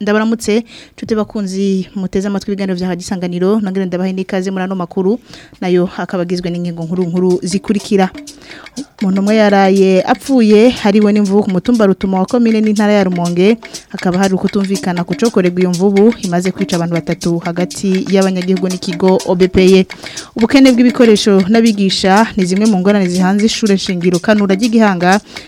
ndabaramutse nshuti bakunzi muteze amatwi ibiganiro bya hadisanganiro nangire ndabahe n'ikaze muri ano makuru nayo akaba agizwe n'ingingo nkuru nkuru zikurikira umuntu umwe yaraye apfuye hariwe n'imvubu ku mutumba rutuma wa komine n'intara ya rumonge hakaba hari ukutumvikana kucokorerwa iyo mvubu imaze kwica abantu batatu hagati y'abanyagihugu n'ikigo obepeye ubukene bw'ibikoresho n'abigisha ni zimwe mu ngorane zihanze ishuri nshingiro kanura ry'igihanga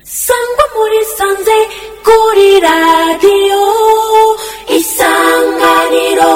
sangwa muri sanze kuri radiyo isanganiro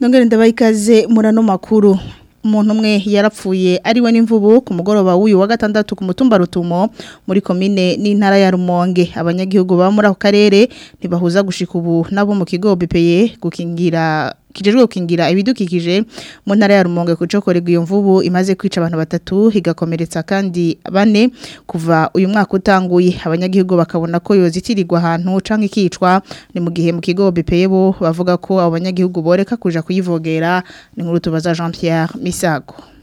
nongere ndabayikaze muri makuru umuntu umwe yarapfuye ariwe n'imvubu ku mugoroba w'uyu wa gatandatu ku mutumba rutumo muri komine n'intara ya rumonge abanyagihugu ba muri ako karere ntibahuza gushika ubu nabo mu kigo bipeye gukingira kijejwe gukingira ibidukikije mu ntara ya Rumonge kucokorerwa iyo mvubu imaze kwica abantu batatu higakomeretsa kandi bane kuva uyu mwaka utanguye abanyagihugu bakabona ko yozitirirwa ahantu canke ikicwa ni mu gihe mu kigo BPEbo bavuga ko abo banyagihugu boreka kuja kuyivogera ni nkuru tubaza Jean Pierre Misago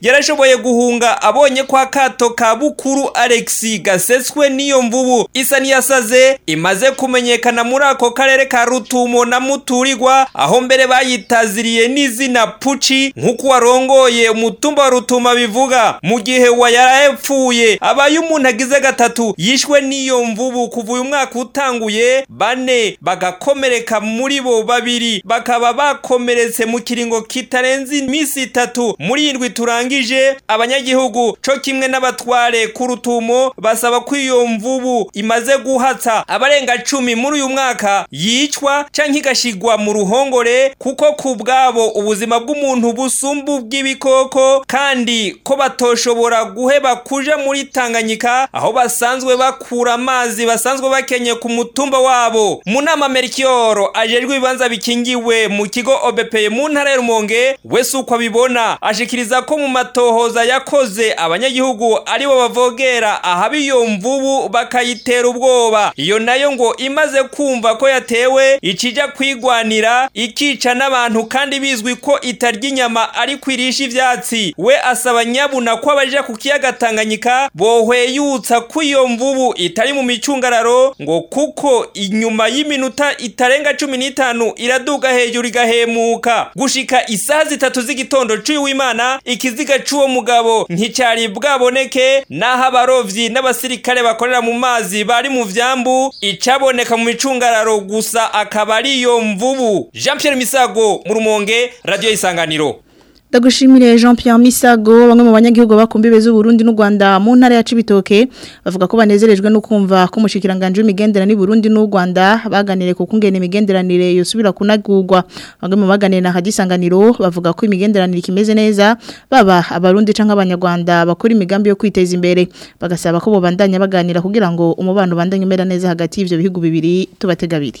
yarashoboye guhunga abonye kwa kato ka bukuru Alex gaseswe n'iyo mvubu isa n'iyasaze imaze kumenyekana muri ako karere ka rutumo na muturirwa aho mbere bayitaziriye ni n'izina puci nk'uko warongoye umutumba rutuma bivuga mu gihe wa yarayepfuye abaye umuntu agize gatatu yishwe n'iyo mvubu kuva uyu mwaka utanguye bane bagakomereka muri bo babiri bakaba bakomeretse mu kiringo kitarenze iminsi itatu muri irindwi turangije abanyagihugu cyo kimwe n'abatware ku rutumo basaba ko iyo mvubu imaze guhatsa abarenga cumi muri uyu mwaka yicwa canke igashigwa mu ruhongore kuko ku bwabo ubuzima bw'umuntu busumbu bw'ibikoko kandi ko batoshobora guheba kuje muri tanganyika aho basanzwe bakura amazi basanzwe bakenye ku mutumba wabo mu nama merikiyoro ajejwe ibibanza bikingiwe mu kigo obepeye mu ntara ya rumonge wese uko abibona ashikiriza ko mu matohoza yakoze abanyagihugu aribo bavogera ahaba iyo mvubu bakayitera ubwoba iyo nayo ngo imaze kumva ko yatewe ikijya kwigwanira ikica n'abantu kandi bizwi bizwi ko itarya inyama ariko irisha ibyatsi we asaba nyabuna ko abaja ku kiyaga tanganyika bohweyutsa ko iyo mvubu itari mu micungararo ngo kuko inyuma y'iminota itarenga cumi n'itanu iraduga hejuru igahemuka gushika isaha zitatu z'igitondo cy'uyu w'imana ikiziga cy'uwo mugabo nticyari bwaboneke n'aho abarobyi n'abasirikare bakorera mu mazi bari mu byambu icaboneka mu micungararo gusa akaba ari iyo mvubu jean pierre misago mu rumonge radiyo y'isanganiro Dagushimire jean Pierre Misago bamwe mu banyagihugu bakumbibe z'u Burundi n'u Rwanda mu ntara ya Cibitoke bavuga ko banezerejwe no kumva ko mushikiranganje n’i Burundi n'u Rwanda baganire ku kungene imigenderanire yosubira kunagurwa bamwe mu baganire na hadisanganiro bavuga ko imigenderanire ikimeze neza baba abarundi cyangwa abanyarwanda bakora imigambi yo kwiteza imbere bagasaba ko bobandanya baganira kugira ngo umubano bandanye umera neza hagati y'ivyo bihugu bibiri tubategabiri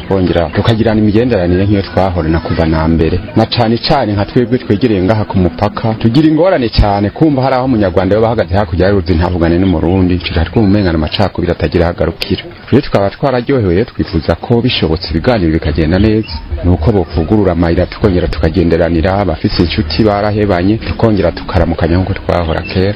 tukongera tukagirana imigenderanire nk'iyo twahorana kuva na mbere na cyane cyane nka twebwe twegereye ngaha ku mupaka tugira ingorane cyane kumva hari aho umunyarwanda we ahagaze hakurya y'uruzi ntavugane n'umurundi tugira twumengana amacakubiri atagira ahagarukira rero tukaba twararyohewe twifuza ko bishobotse ibiganiro bikagenda neza nuko bavugurura amayira tukongera tukagenderanira abafite inshuti barahebanye tukongera tukaramukanya nk'uko twahora kera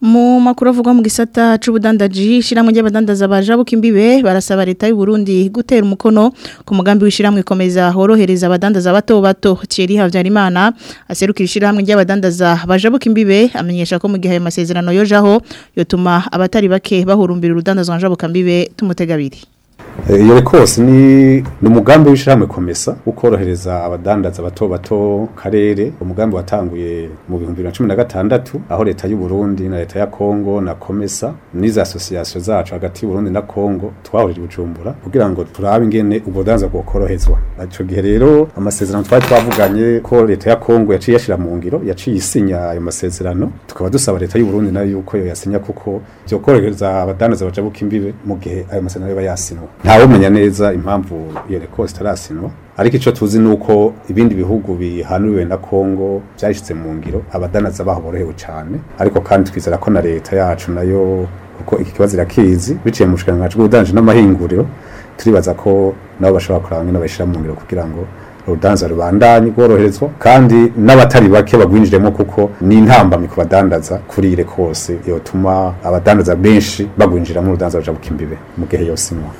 mu makuru avugwa mu gisata c'ubudandaji ishyirahamwe ry'abadandaza bajabuka imbibe barasaba leta y'u Burundi gutera umukono ku mugambi w'ishyirahamwe ikomeza horohereza abadandaza bato bato Thierry Habyarimana aserukira ishyirahamwe ry'abadandaza bajabuka imbibe amenyesha ko mu gihe ayo masezerano yojaho yotuma abatari bake bahurumbira urudandazwa njabuka imbibe tumutega abiri iyo eh, kose ni umugambi w'ishyirahamwe komesa wo korohereza abadandaza bato bato karere umugambi watanguye mu bihumbi bibiri na cumi na gatandatu aho leta y'u Burundi na leta ya kongo na komesa n'izi asosiyasiyo zacu hagati y'u Burundi na kongo twahurira ubucumbura kugira ngo turabe ingene ubwo budanza bwokorohezwa icyo gihe rero amasezerano twari twavuganye ko leta ya kongo yaciye yashyira mu ngiro yaciye isinya ayo masezerano tukaba dusaba leta y'u Burundi nayo yuko yasinya kuko byo korohereza baca bajabuka imbibe mu gihe ayo masezerano yaba yasinwa ntawumenya neza impamvu iyo reko zitarasinwa ariko icyo tuzi ni uko ibindi bihugu bihanuriwe na kongo byashyitse mu ngiro abadanaza baho cyane ariko kandi twizera ko na leta yacu nayo kuko iki kibazo irakizi biciye mu bushikiranganji bw'ubudanji n'amahinguriro turibaza ko nabo bashobora kuraba nk'ino mu ngiro kugira ngo urudanza rubandanye rworoherezwa kandi n'abatari bake bagwinjiremo kuko ni intambamyi ku badandaza kuri ire kose yotuma abadandaza benshi bagwinjira mu rudanza rujabuka imbibe mu gihe yose inywa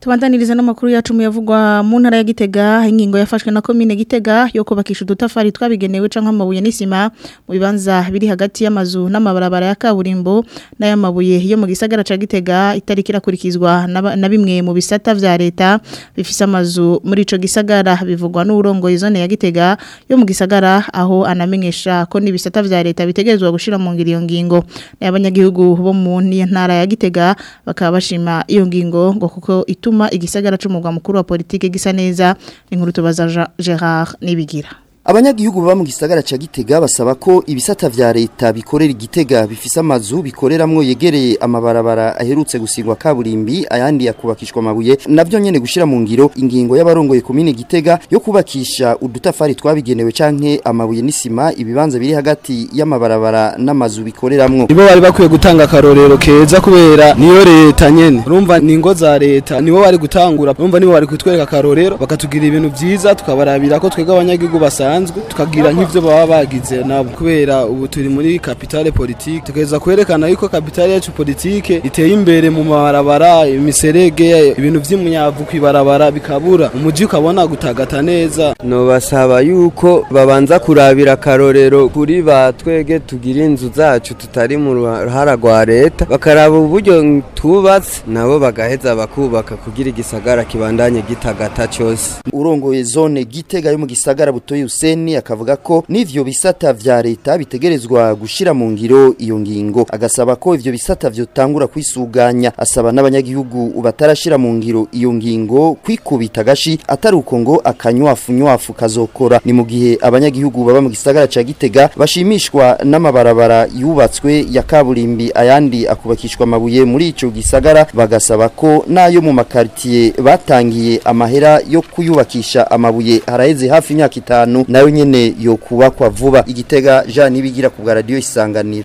tubandaniriza n'amakuru yacu muyavugwa mu ntara ya gitega ingingo yafashwe na komine gitega yo kubakisha udutafari twabigenewe cyangwa amabuye n'isima mu bibanza biri hagati y'amazu n'amabarabara ya kaburimbo n'ay'amabuye yo mu gisagara cya gitega itariki irakurikizwa na bimwe mu bisata bya leta bifise amazu muri icyo gisagara bivugwa n'urongoye zone ya gitega yo mu gisagara aho anamenyesha ko n'ibisata bya leta bitegerezwa gushira mu ngiro iyo ngingo n'abanyagihugu bo mu ntara ya gitega bakaba bashima iyo ngingo ngo kuko ituma gutuma igisagara cy'umugwa mukuru wa Politiki gisa neza inkuru tubaza Gerard nibigira abanyagihugu baba mu gisagara cya gitega basaba ko ibisata vya leta bikorera igitega bifise amazu bikoreramwo yegereye amabarabara aherutse gusigwa kaburimbi ayandi yakubakishwa amabuye navyo nyene gushira mu ngiro ingingo y'abarongoye komine gitega yo kubakisha udutafari twabigenewe canke amabuye n'isima ibibanza biri hagati y'amabarabara n'amazu bikoreramwo nibo bari bakwiye gutanga akarorero keza kubera niyo leta nyene urumva ningo za leta nibo bari gutangura urumva nibo bari kutwereka akarorero bakatugira ibintu vyiza tukabarabira ko twega abanyagihugu basanzwe bisanzwe tukagira nk'ibyo baba bagize nabo kubera ubu turi muri kapitale politiki tukagerageza kwerekana yuko kapitale yacu politiki iteye imbere mu mabarabara imiserege ibintu by'imyavu ku ibarabara bikabura umujyi ukabona gutagata neza nubasaba yuko babanza kurabira akarorero kuri ba twege tugira inzu zacu tutari mu ruhara rwa leta bakaraba uburyo tubatse nabo bagaheza bakubaka kugira igisagara kibandanye gitagata cyose urongoye zone gitega yo mu gisagara butoye use Hussein akavuga ko n'ivyo bisata vya leta bitegerezwa gushira mu ngiro iyo ngingo agasaba ko ivyo bisata vyotangura kwisuganya asaba n'abanyagihugu batarashira mu ngiro iyo ngingo kwikubita gashi atari uko ngo akanywafu nywafu kazokora ni mu gihe abanyagihugu baba mu gisagara ca Gitega bashimishwa n'amabarabara yubatswe ya kaburimbi ayandi akubakishwa amabuye muri ico gisagara bagasaba ko nayo mu makartier batangiye amahera yo kuyubakisha amabuye haraheze hafi imyaka itanu nayo nyine yo kubakwa vuba igitega jean n'ibigira ku bwa radiyo isanganiro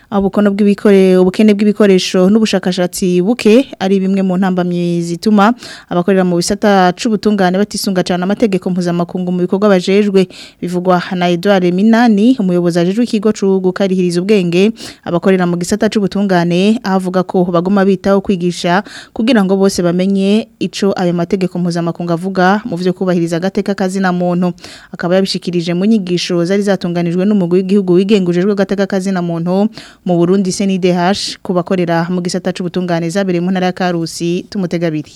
ubukono bw'ibikore ubukene bw'ibikoresho n'ubushakashatsi buke ari bimwe mu ntambamyi zituma abakorera mu bisata cy'ubutungane batisunga cyane amategeko mpuzamakungu mu bikorwa bajejwe bivugwa na Edouard Minani umuyobozi ajejwe ikigo cyo ubwenge abakorera mu gisata cy'ubutungane avuga ko bagoma bitaho kwigisha kugira ngo bose bamenye icyo ayo mategeko mpuzamakungu avuga mu vyo kubahiriza agateka kazina muntu akaba yabishikirije mu nyigisho zari zatunganijwe n'umugwi w'igihugu wigengujejwe agateka kazina muntu mu Burundi CNDH kubakorera mu gisata cy'ubutunganiza zabereye mu ntara ya Karusi tumutegabiri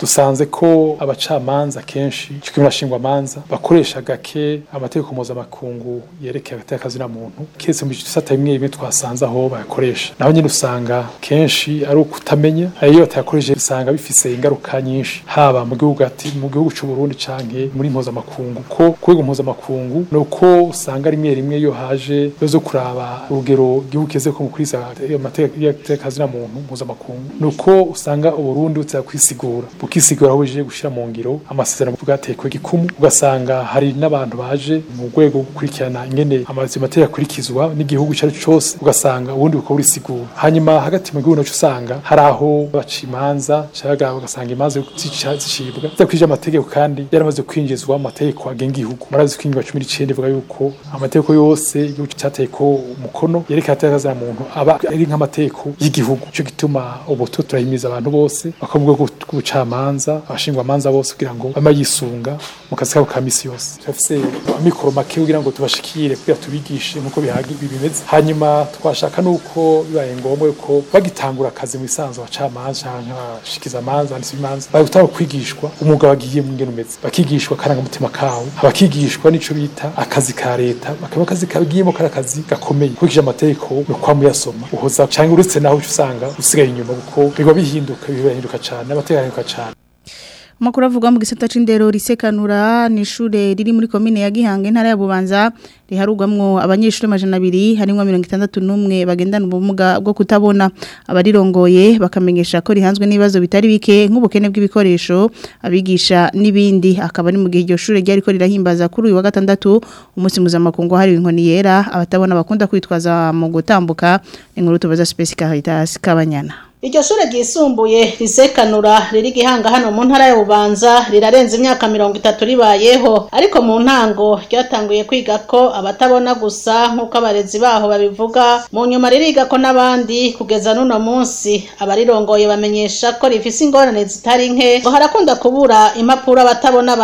dusanze ko abacamanza kenshi cyangwa abashingwamanza bakoresha gake amategeko mpuzamakungu yerekeye hagati y'akazina muntu keretse mu gisata bimwe bimwe twasanze aho bayakoresha naho nyine usanga kenshi ari ukutamenya iyo batayakoresheje usanga bifise ingaruka nyinshi haba mu gihugu mu gihugu cy'u Burundi canke muri mpuzamakungu ko kubega mpuzamakungu ni uko usanga rimwe rimwe iyo haje yo kuraba urugero igihugu keze ko mu kuriza amategeko y'akazina muntu mpuzamakungu ni uko usanga uburundi butera kwisigura ukisigura aho uje gushyira mu ngiro amasezerano bwateye ku gikumu ugasanga hari n'abantu baje mu rwego rwo gukurikirana ingene amazima akurikizwa n'igihugu icyo ari cyo cyose ugasanga ubundi bukaba burisigura hanyuma hagati mu gihugu nacyo usanga hari aho baca imanza cyangwa ugasanga imanza zicibwa zidakwije amategeko kandi yaramaze kwinjizwa mu mategeko agenga igihugu murabizi ko ingingo cumi n'icyenda ivuga yuko amategeko yose igihugu cyateye ko umukono yerekana ataragazira muntu aba ari nk'amategeko y'igihugu cyo gituma ubu turahimiza abantu bose bakora mu rwego abacamanza abashingwamanza bose kugira ngo bama yisunga mu kazi kabo ka misi yose turafise amikoro make kugira ngo tubashikire kugira tubigishe nk'uko bihagiye bimeze hanyuma twashaka nuko bibaye ngombwa ko bagitangura akazi mu isanzu abacamanza nk'abashikiza amanza abanditsi b'imanza bagutanga kwigishwa umwuga bagiye mu ngene umeze bakigishwa akarangamutima kawo abakigishwa n'ico bita akazi ka leta bakaba akazi kagiyemo kari akazi gakomeye kurikije amategeko yo ukwama uyasoma uhoza canke uretse naho usanga usigaye inyuma kuko biba bihinduka biba bihinduka cane amategeko ahinduka cane amakuru avugwa mu gisata c'indero risekanura ni ishure riri muri komine ya Gihanga intara ya Bubanza riharugwamwo abanyeshuri majana abiri harimwo mirongo itandatu n'umwe bagendana ubumuga bwo kutabona abarirongoye bakamenyesha ko rihanzwe n'ibibazo bitari bike nk'ubukene bw'ibikoresho abigisha n'ibindi akaba ari mu gihe iryo shure ryari rirahimbaza kuri uyu wa gatandatu umunsi mpuzamakungu hariwe inkoni yera abatabona bakunda kwitwaza mu gutambuka inkuru tubaza Space Caritas Kabanyana iryo shure ryisumbuye risekanura riri gihanga hano mu ntara y'ububanza rirarenza imyaka mirongo itatu ribayeho ariko mu ntango ryatanguye kwiga ko abatabona gusa nk'uko abarezi baho babivuga mu nyuma ririga ko n'abandi kugeza n'uno munsi abarirongoye bamenyesha ko rifise ingorane zitari nke ngo harakunda kubura impapuro abatabona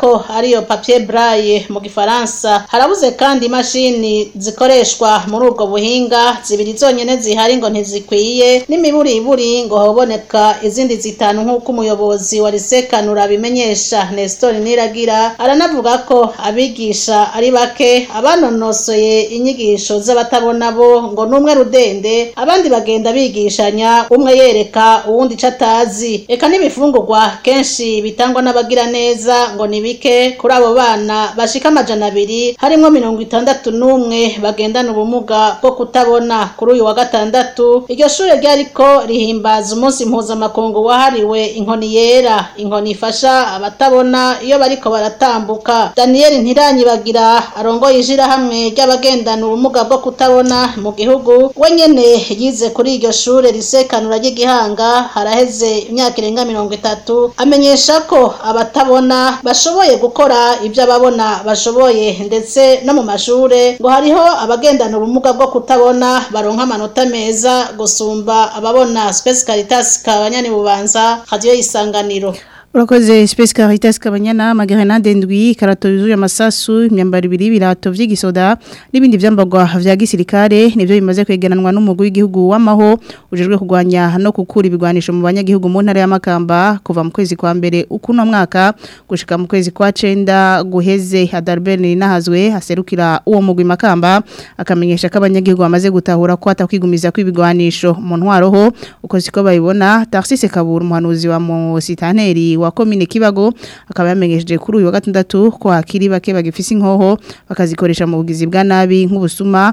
ko ariyo papier braille mu gifaransa harabuze kandi imashini zikoreshwa muri ubwo buhinga zibiri zonyene zihari ngo ntizikwiye n'imiburi iburi ngo haboneka izindi zitanu nk'uko umuyobozi wa risekanura abimenyesha Nestor Niragira aranavuga ko abigisha ari bake abanonosoye inyigisho z'abatabona bo ngo n'umwe rudende abandi bagenda bigishanya umwe yereka uwundi ico atazi eka n'ibifungurwa kenshi bitangwa n'abagira neza ngo ni bike kuri abo bana bashika amajana abiri harimwo mirongo itandatu n'umwe bagendana ubumuga bwo kutabona kuri uyu wa gatandatu iryo shure ryariko rihimbaza umunsi mpuzamakungu wahariwe inkoni yera inkoni ifasha abatabona iyo bariko baratambuka daniyeli ntiranyibagira arongoye ishirahamwe ry'abagendana ubumuga bwo kutabona mu gihugu we nyene yize kuri iryo shuri risekanura ry'igihanga haraheze imyaka irenga mirongo itatu amenyesha ko abatabona bashoboye gukora ibyo ababona bashoboye ndetse no mu mashuri ngo hariho abagendana ubumuga bwo kutabona baronka amanota meza gusumba ababona na Caritas kabanyane bubanza radio isanganiro urakoze sipesi caritas kabanyana amagerenade ndwi ikarato yuzuye amasasu imyambaro ibiri birato by'igisoda n'ibindi byambarwa vya gisirikare nibyo bimaze kwegeranwa n'umugwi w'igihugu w'amaho ujejwe kurwanya no gukura ibigwanisho mu banyagihugu mu ntara y'amakamba kuva mu kwezi kwa mbere ukuno mwaka gushika mu kwezi kwa cenda guheze adalbert ninahazwe haserukira uwo mugwi makamba akamenyesha ko abanyagihugu bamaze gutahura ko atakwigumiza kw'ibigwanisho mu ntwaroho ho uko siko bayibona tarsise kabura umuhanuzi wa musitaneri wa wa komine kibago akaba yamenyesheje kuri uyu wa gatandatu ko hakiri bake bagifise inkoho bakazikoresha mu bugizi bwa nabi nk'ubusuma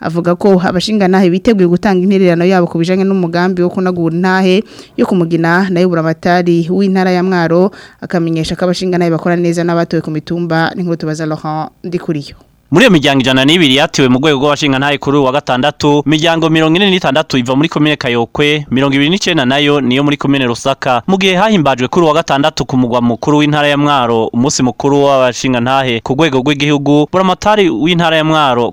avuga ko abashingantahe biteguye gutanga intererano yabo kubijanye n'umugambi wo kunagura intahe yo kumugina nayo buramatari w'intara ya Mwaro akamenyesha ko abashingantahe bakora neza n'abatoye ku mitumba n'inkoto baza Laurent Ndikuriyo muri iyo miryango ijana n'ibiri yatiwe mu rwego rw'abashingantahe kuri uyu wa gatandatu imiryango mirongo ine n'itandatu iva muri komine kayokwe mirongo ibiri n'icyenda nayo niyo muri komine rusaka mu gihe hahimbajwe kuri uyu wa gatandatu ku mugwa mukuru w'intara ya mwaro umunsi mukuru w'abashingantahe ku rwego rw'igihugu buramatari w'intara ya mwaro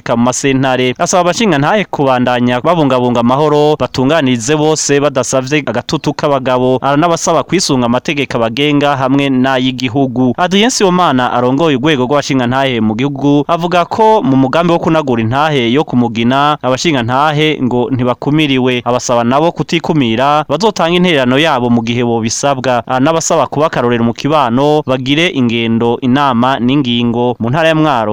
mu masentare asaba abashinga ntahe kubandanya babungabunga amahoro batunganirize bose badasavye agatutu k'abagabo aranabasaba kwisunga amategeko abagenga hamwe n'ay'igihugu Adrien Sibomana arongoye urwego rw'abashinga ntahe mu gihugu avuga ko mu mugambi wo kunagura intahe yo kumugina abashinga ntahe ngo ntibakumiriwe abasaba nabo kutikumira bazotanga intererano yabo mu gihe bo bisabwa ah, n'abasaba kubakarorera mu kibano bagire ingendo inama n'ingingo mu ntara ya Mwaro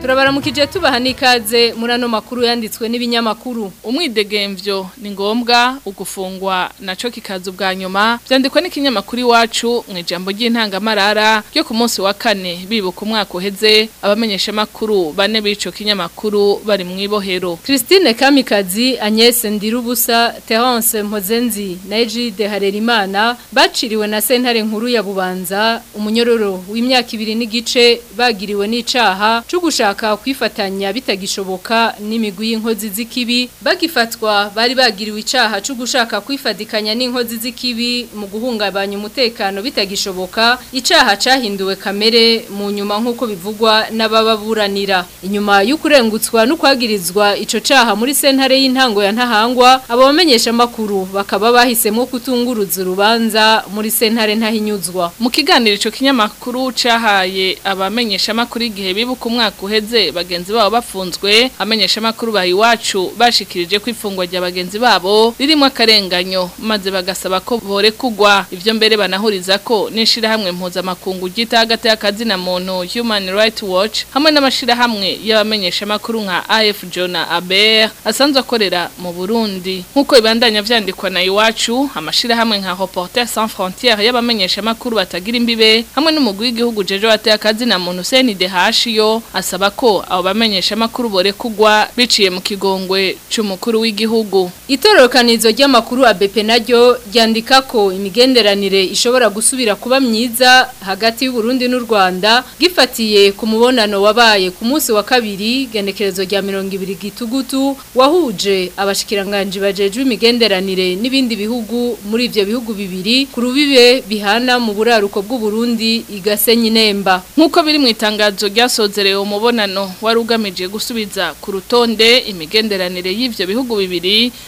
turabaramuka igihe tubaha n'ikaze muri makuru yanditswe n'ibinyamakuru umwidegemvyo ni ngombwa ugufungwa naco kikaza ubwa nyuma byandikwa n'ikinyamakuru iwacu mu ijambo ry'intangamarara ryo ku munsi wa kane bibuka umwaka uheze makuru bane b'ico kinyamakuru bari mu ibohero Christine Kamikazi Agnes Ndirubusa Terence Mpozenzi na Egide Harerimana baciriwe na sentare nkuru ya Bubanza umunyororo w'imyaka ibiri n'igice bagiriwe n'icaha cyo gushaka bashaka kwifatanya bitagishoboka n'imigwi y'inkozi z'ikibi bagifatwa bari bagiriwe icyaha cyo gushaka kwifadikanya n'inkozi z'ikibi mu guhungabanya umutekano bitagishoboka icyaha cyahinduwe kamere mu nyuma nk'uko bivugwa n'abababuranira inyuma y'ukurengutswa no kwagirizwa icyo caha muri sentare y'intango ya ntahangwa abamenyesha amakuru bakaba bahisemo kutunguruza urubanza muri sentare ntahinyuzwa mu kiganiro cyo kinyamakuru cyahaye abamenyesha amakuru igihe bibuka umwaka uheze uretse bagenzi babo bafunzwe amenyesha amakuru iwacu bashikirije ko ifungwa rya bagenzi babo ririmo akarenganyo maze bagasaba ko bore kugwa ibyo mbere banahuriza ko hamwe n'ishirahamwe mpuzamakungu ryita hagati ya y'akazina muntu Human Rights Watch hamwe n'amashirahamwe y'abamenyesha amakuru nka AF Jona Aber asanzwe akorera mu Burundi nkuko ibandanya vyandikwa na iwacu hamwe nka reporter sans frontières y'abamenyesha amakuru batagira imbibe hamwe n'umugwi w'igihugu jeje wateye akazina muntu CNDH yo asaba ko abo bamenyeshamakuru bore kugwa biciye mu kigongwe cy'umukuru w'igihugu itororokanizo ry'amakuru ABP naryo ryandika ko imigenderanire ishobora gusubira kuba myiza hagati y'u Burundi n'u Rwanda gifatiye ku mubonano wabaye ku munsi wa kabiri genekerezo rya 20 gitugutu wahuje abashikiranganji bajejwe imigenderanire n'ibindi bihugu muri ibyo bihugu bibiri ku rubibe bihana mu buraruko bw'u Burundi igasenye nemba nkuko biri mu itangazo ryasozerewe umubonano mushyikirano wari ugamije gusubiza ku rutonde imigenderanire y'ibyo bihugu bibiri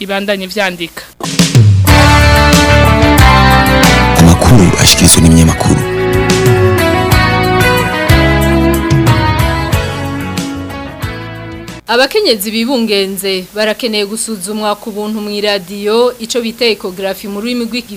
ibandanye vyandika amakuru ashyikirizwa n'imyanya abakenyezi bibungenze barakeneye gusuzumwa ku buntu mu iradiyo icyo bita ekogarafi mu rurimi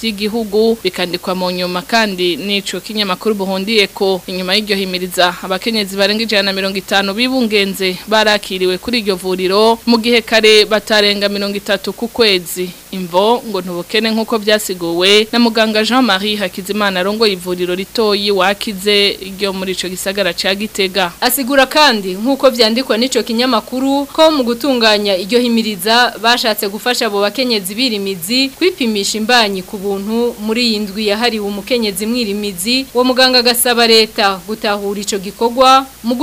vy’igihugu bikandikwa mu nyuma kandi kandi n'ico kinyamakuru buhundiye ko inyuma y'iryo himiriza abakenyezi barenga ijana na mirongo itanu bibungenze barakiriwe kuri iryo vuriro mu gihe kare batarenga mirongo itatu ku kwezi imvo ngo ntubukene nk'uko byasiguwe na muganga jean marie hakizimana arongoye ivuriro ritoyi wakize ryo muri ico gisagara ca gitega asigura kandi nk'uko byandikwa n'ico kinyamakuru ko mu gutunganya iryo himiriza bashatse gufasha abo bakenyezi birimizi kwipimisha imbanyi ku buntu muri iyi ndwi yahariwe umukenyezi zimwira imizi uwo muganga gasaba leta gutahura icyo gikogwa. mu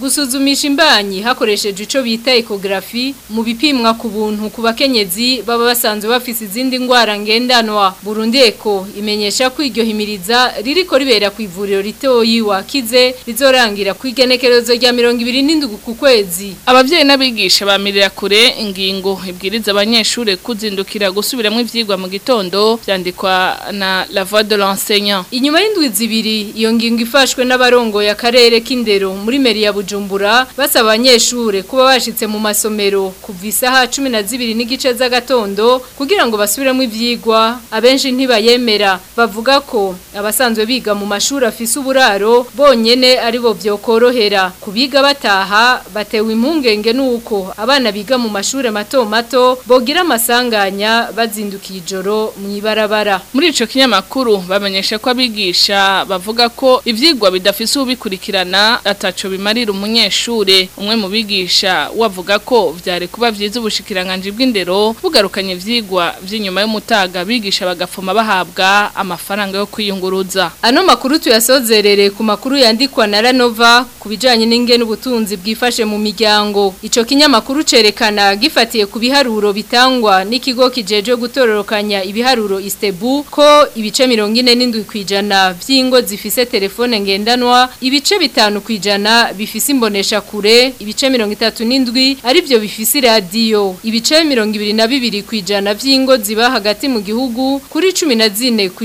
gusuzumisha imbanyi hakoresheje icyo bita ekogarafi mu bipimwa ku buntu ku bakenyezi baba basanzwe bafise izindi ndwara ngendanwa burundeko imenyesha ko iryo himiriza riri ribera ku ivuriro ritoyi wakize rizorangira ku igenekerezo rya mirongo ibiri n'indwi ku kwezi ababyeyi n'abigisha bamirira kure ingingo ibwiriza abanyeshuri kuzindukira gusubiramo ibyigwa mu gitondo byandikwa na la voix de l'enseignant inyuma y'indwi zibiri iyo ngingo ifashwe n'abarongoye akarere k'indero muri meri ya bujumbura basaba abanyeshuri kuba bashyitse mu masomero kuva isaha cumi na zibiri n'igice z'agatondo kugira ngo basubiremo ibyigwa abenshi ntibayemera bavuga ko abasanzwe biga mu mashuri afise uburaro bonyine aribo byokorohera ku bataha batewe impungenge n'uko abana biga mu mashuri mato mato bogira amasanganya bazindukiye ijoro mu ibarabara muri icyo kinyamakuru bamenyesha ko n'abigisha bavuga ko ivyigwa bidafise ubikurikirana ataco bimarira umunyeshure umwe mu bigisha wavuga ko vyare kuba vyiza ubushikiranganje bw'indero bugarukanye vyigwa vy'inyuma y'umutaga bigisha bagafoma bahabwa amafaranga yo kwiyunguruza ano makuru tuyasozerere ku makuru yandikwa na Ranova kubijanye n'ingene ubutunzi bwifashe mu miryango ico kinyamakuru cerekana gifatiye ku biharuro bitangwa n'ikigo kijeje gutororokanya ibiharuro Istebu ko ibice 47 ijana by'ingo zifise telefone ngendanwa ibice bitanu kwijana ijana bifise imbonesha kure ibice mirongo itatu n'indwi aribyo bifise Radio ibice mirongo ibiri na bibiri ku ijana ziba hagati mu gihugu kuri cumi na zine ku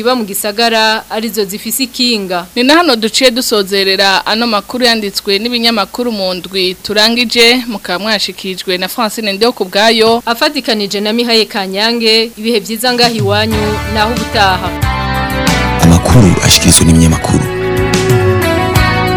iba mu gisagara arizo zifise kinga ni na hano duciye dusozerera ano makuru yanditswe n'ibinyamakuru mu ndwi turangije Mukamwashikijwe na francine ndeho ku afatikanije na mihaye kanyange ibihe byiza ngaho iwanyu naho ubutaha amakuru ashyikirizwa n'ibinyamakuru